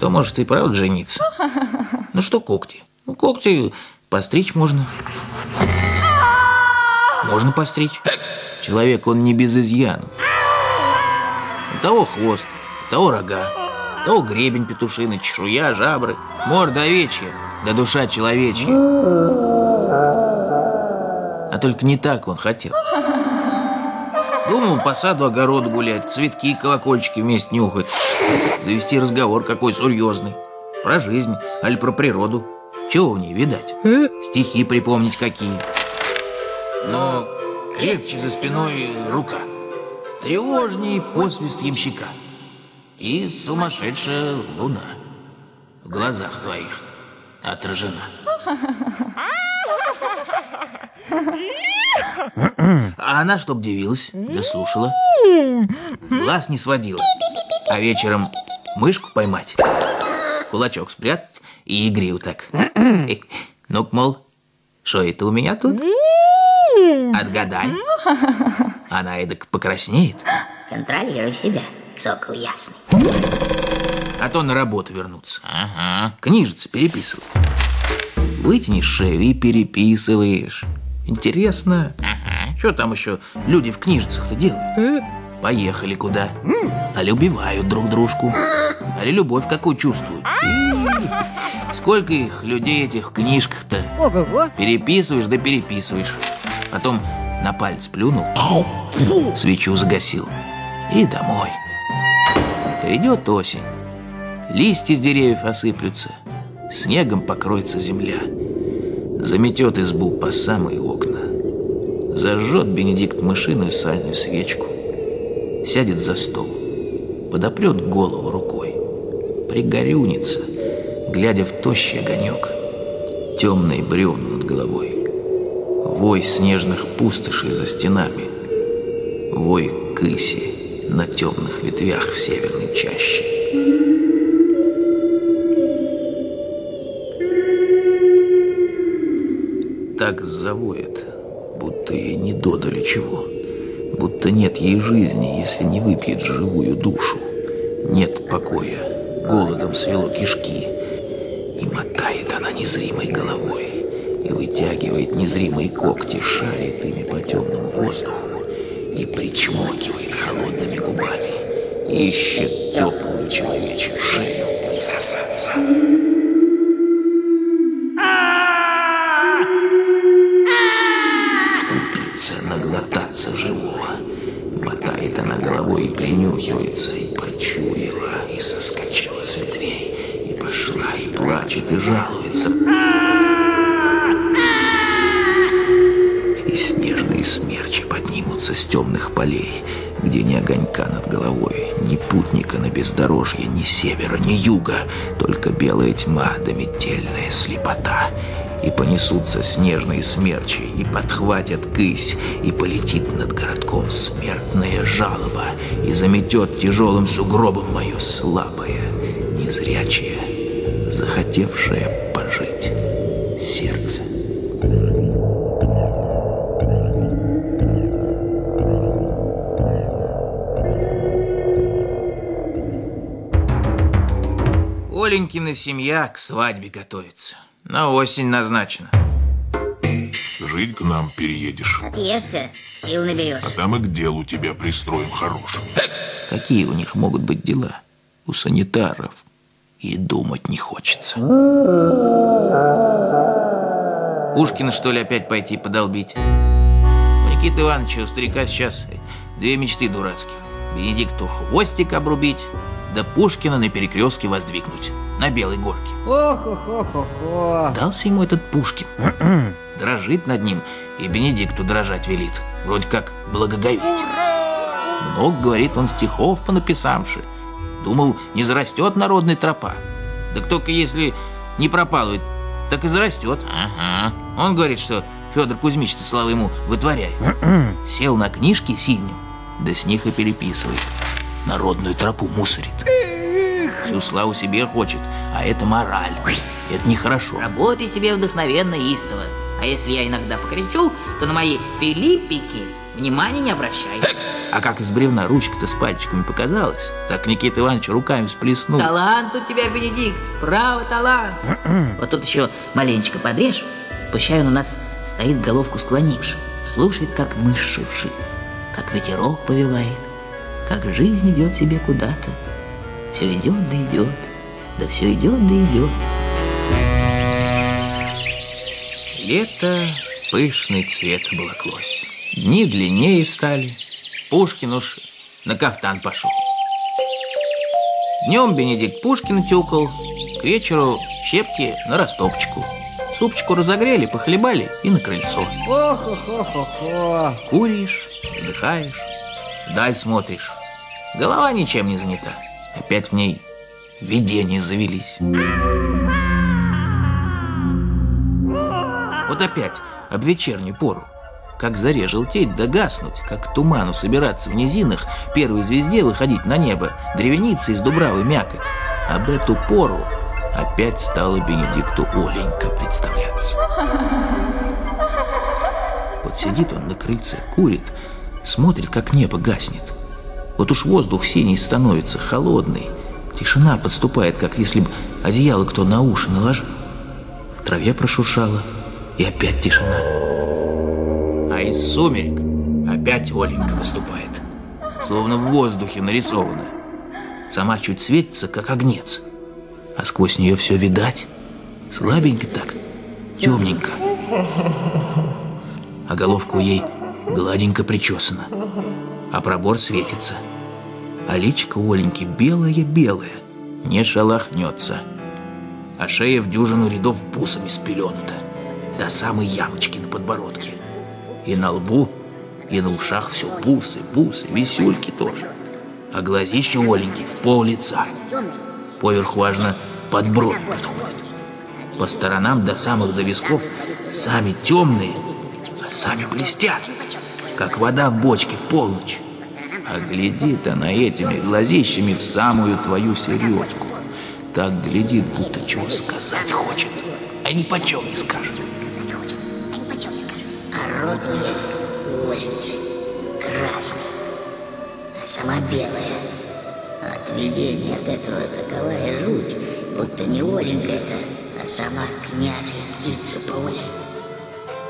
то может и правда жениться. Ну что когти? Ну, когти постричь можно. Можно постричь. Человек, он не без изъяна. У того хвост, у того рога, у того гребень петушиный, чешуя, жабры, морда овечья, да душа человечья. А только не так он хотел. Думал по саду огороду гулять, цветки и колокольчики вместе нюхать. Завести разговор какой серьезный. Про жизнь, аль про природу. Чего у ней видать? Стихи припомнить какие. Но крепче за спиной рука. Тревожней посвист ямщика. И сумасшедшая луна в глазах твоих отражена. А она чтоб дивилась, да слушала. Глаз не сводила. А вечером мышку поймать, кулачок спрятать и игриву так. Ну-ка, мол, что это у меня тут? Отгадай. Она эдак покраснеет. Контролируй себя, сокол ясный. А то на работу вернуться. Ага. Книжицы переписывать. Вытянешь шею и переписываешь. Интересно. Ага. Что там еще люди в книжицах-то делают? Поехали куда? Али убивают друг дружку? Али любовь какую чувствуют? Сколько их, людей этих в книжках-то? Ого-го. Переписываешь да переписываешь. Потом на палец плюнул, свечу загасил и домой. Придет осень, листья с деревьев осыплются, снегом покроется земля, заметет избу по самые окна, зажжет Бенедикт мышиную сальную свечку, сядет за стол, подопрет голову рукой, пригорюнится, глядя в тощий огонек, темные бревна над головой. Вой снежных пустошей за стенами, вой кыси на темных ветвях в северной чаще. Так завоет, будто ей не додали чего, будто нет ей жизни, если не выпьет живую душу. Нет покоя, голодом свело кишки, и мотает она незримой головой и вытягивает незримые когти, шарит ими по темному воздуху и причмокивает холодными губами, ищет теплую человечью шею сосаться. Принюхивается, и почуяла, и соскочила с ветвей, и пошла, и плачет, и жалуется. И снежные смерчи поднимутся с темных полей, где ни огонька над головой, ни путника на бездорожье, ни севера, ни юга, только белая тьма да метельная слепота. И понесутся снежные смерчи, и подхватят кысь, и полетит над городком смертная жалоба, и заметет тяжелым сугробом мое слабое, незрячее, захотевшее пожить сердце. Оленькина семья к свадьбе готовится. На осень назначена. Жить к нам переедешь. Отъешься, сил наберешь. А там и к делу тебя пристроим хорошим. Какие у них могут быть дела? У санитаров. И думать не хочется. Пушкина, что ли, опять пойти подолбить? У Никиты Ивановича, у старика сейчас две мечты дурацких. Бенедикту хвостик обрубить, да Пушкина на перекрестке воздвигнуть. На Белой горке. Ох-охо-хо-хо. Дался ему этот Пушкин. Дрожит над ним, и Бенедикту дрожать велит. Вроде как благоговеть. Много, говорит он, стихов понаписавши. Думал, не зарастет народная тропа. Да только если не пропалывает, так и зарастет. Ага. Он говорит, что Федор Кузьмич-то слава ему вытворяет. Сел на книжки синим, да с них и переписывает. Народную тропу мусорит. Всю славу себе хочет, а это мораль. Это нехорошо. Работай себе вдохновенно и истово, А если я иногда покричу, то на мои филиппики внимания не обращай. А как из бревна ручка-то с пальчиками показалась, так Никита Иванович руками всплеснул. Талант у тебя, Бенедикт, право талант. вот тут еще маленечко подрежь, пущай он у нас стоит головку склонивши, слушает, как мышь шуршит, как ветерок повивает, как жизнь идет себе куда-то. Все идет да идет, да все идет да идет. Лето пышный цвет оболоклось. Дни длиннее стали. Пушкин уж на кафтан пошел. Днем Бенедикт Пушкин тюкал, к вечеру щепки на растопчику. Супчику разогрели, похлебали и на крыльцо. Ох-хо-хо-хо. Куришь, вздыхаешь, даль смотришь. Голова ничем не занята. Опять в ней видения завелись. Вот опять об вечернюю пору. Как заре желтеть да гаснуть, как туману собираться в низинах, первой звезде выходить на небо, древеница из дубравы мякоть. Об эту пору опять стала Бенедикту Оленька представляться. Вот сидит он на крыльце, курит, смотрит, как небо гаснет. Вот уж воздух синий становится, холодный. Тишина подступает, как если бы одеяло кто на уши наложил. В траве прошуршало, и опять тишина. А из сумерек опять Оленька выступает. Словно в воздухе нарисована. Сама чуть светится, как огнец. А сквозь нее все видать. Слабенько так, темненько. А головка у ей гладенько причесана. А пробор светится. А личико Оленьки белое-белое, не шелохнется. А шея в дюжину рядов бусами спеленута до самой ямочки на подбородке. И на лбу, и на ушах все бусы, бусы, висюльки тоже. А глазище Оленьки в пол лица. Поверху важно под брови подходит. По сторонам до самых до висков сами темные, а сами блестят, как вода в бочке в полночь. А глядит она этими глазищами в самую твою середку. Так глядит, будто чего сказать хочет, а ни почем не скажет. А рот у нее, у Оленьки, красный, а сама белая. От видения от этого таковая жуть, будто не Оленька это, а сама княжья птица Поля.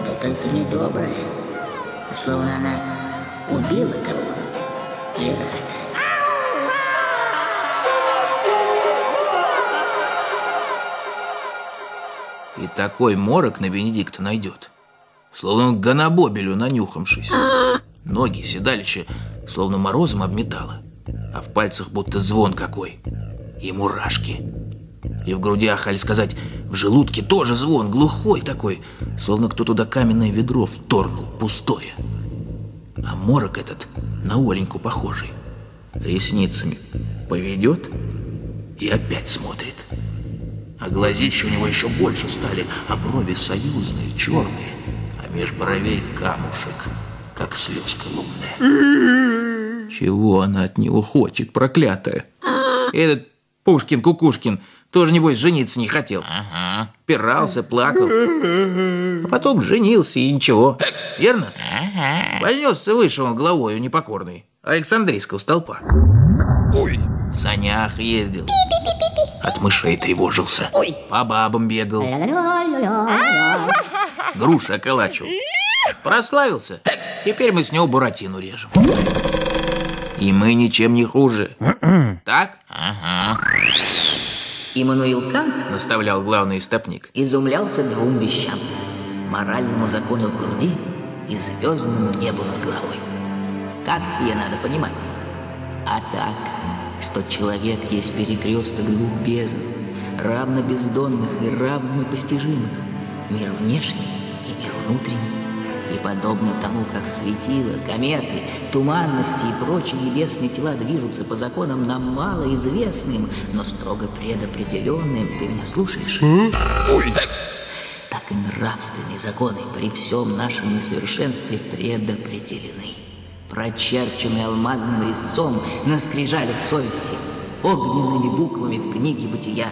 Да только недобрая, словно она убила кого и такой морок на Бенедикта найдет, словно он гонобобелю нанюхавшись. Ноги седалище, словно морозом обметало, а в пальцах будто звон какой. И мурашки. И в грудях, али сказать, в желудке тоже звон, глухой такой, словно кто туда каменное ведро вторнул, пустое. А морок этот на Оленьку похожий. Ресницами поведет и опять смотрит. А глазища у него еще больше стали, а брови союзные, черные, а меж бровей камушек, как слезка лунная. Чего она от него хочет, проклятая? Этот Пушкин-Кукушкин тоже, небось, жениться не хотел. Ага. Пирался, плакал. А потом женился и ничего. Верно? Ага. Вознесся выше он головою непокорный. Александрийского столпа. Ой, В санях ездил. От мышей тревожился. По бабам бегал. Груши околачивал. Прославился. Теперь мы с него буратину режем. И мы ничем не хуже. Так? Ага. Иммануил Кант Наставлял главный истопник. изумлялся двум вещам. Моральному закону в груди и звездному небу над головой. Как сие надо понимать? А так, что человек есть перекресток двух бездн, равно бездонных и равно непостижимых, мир внешний и мир внутренний. И подобно тому, как светила, кометы, туманности и прочие небесные тела движутся по законам нам мало известным, но строго предопределенным, ты меня слушаешь? Так и нравственные законы при всем нашем несовершенстве предопределены. Прочерчены алмазным резцом на скрижалях совести, огненными буквами в книге бытия.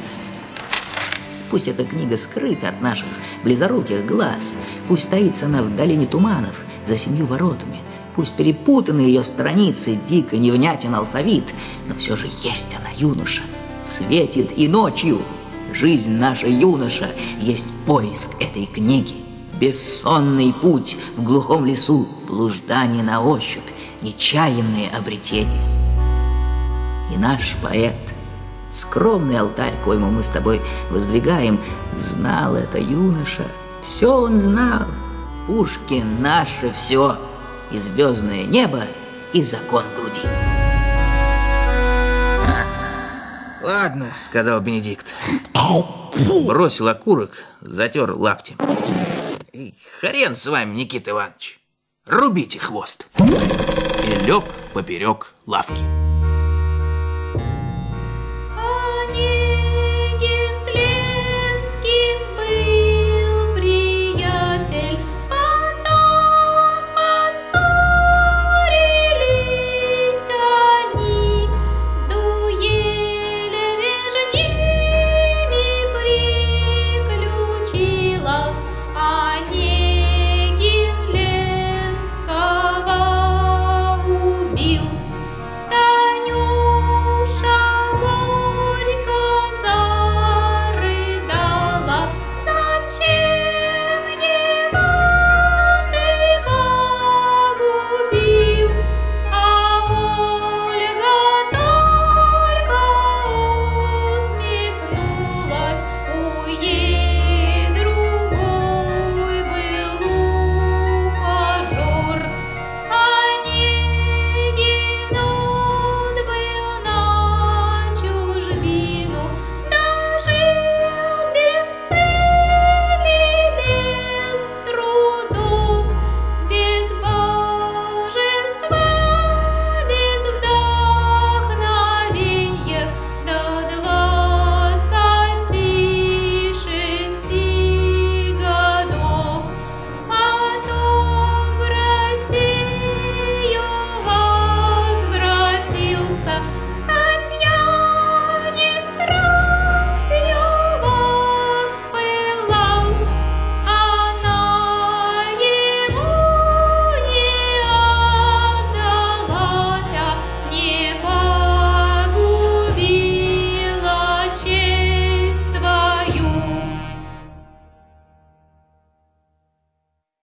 Пусть эта книга скрыта от наших близоруких глаз, пусть стоится она в долине туманов за семью воротами, пусть перепутаны ее страницы, дико невнятен алфавит, но все же есть она, юноша, светит и ночью. Жизнь наша, юноша, есть поиск этой книги. Бессонный путь в глухом лесу, блуждание на ощупь, нечаянные обретения. И наш поэт, скромный алтарь, коему мы с тобой воздвигаем, знал это юноша, все он знал. Пушкин наше все, и звездное небо, и закон груди. Ладно, сказал Бенедикт. Бросил окурок, затер лаптем. И хрен с вами, Никита Иванович. Рубите хвост. И лег поперек лавки.